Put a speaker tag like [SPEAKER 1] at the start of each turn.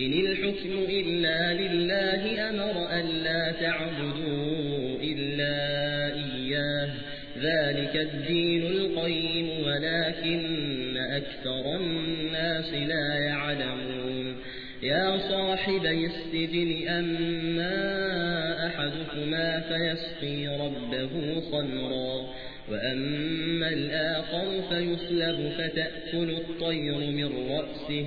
[SPEAKER 1] إن الحكم إلا لله أمر أن لا تعبدوا إلا إياه ذلك الدين القيم ولكن أكثر الناس لا يعلمون. يا صاحبي السجن أما أحدكما فيسقي ربه خمرا وأما الآخر فيسلب فتأكل الطير من رأسه